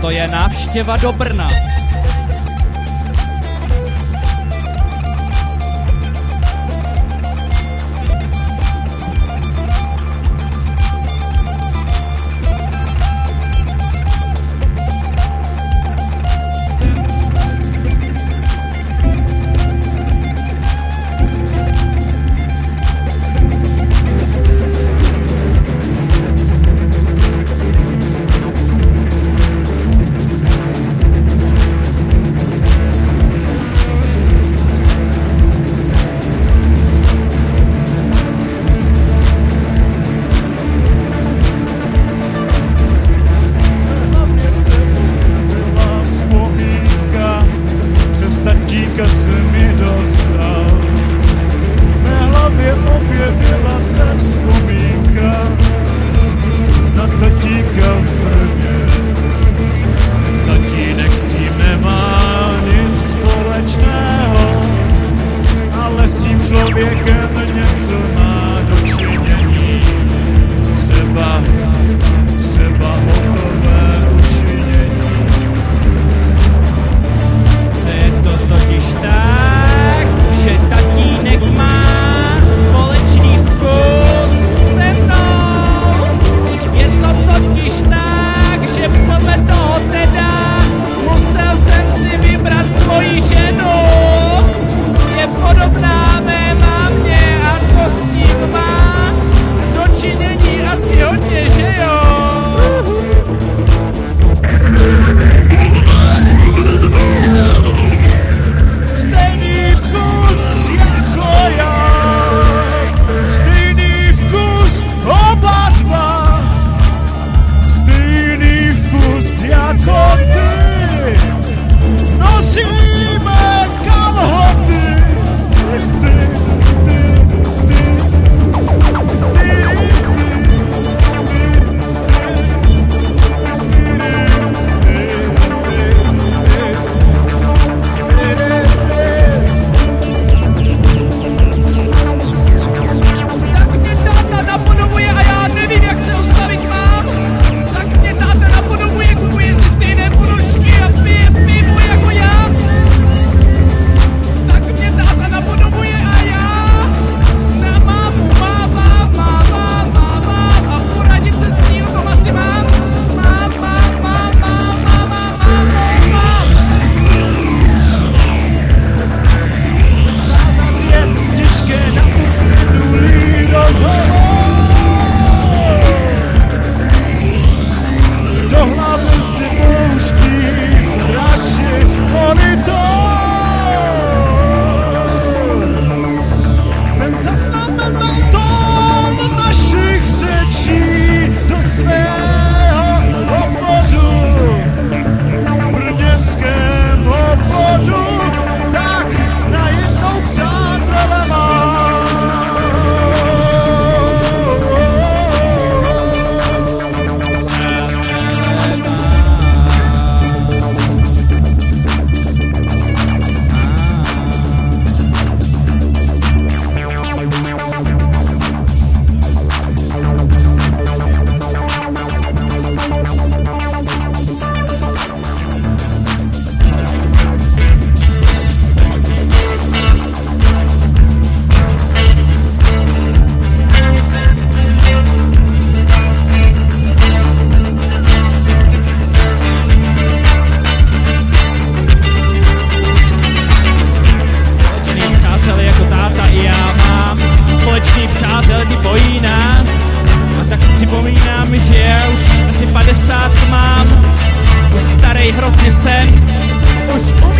to je návštěva do Brna. soon. 有姐，谁有 Bonito. hrozně sen Už umím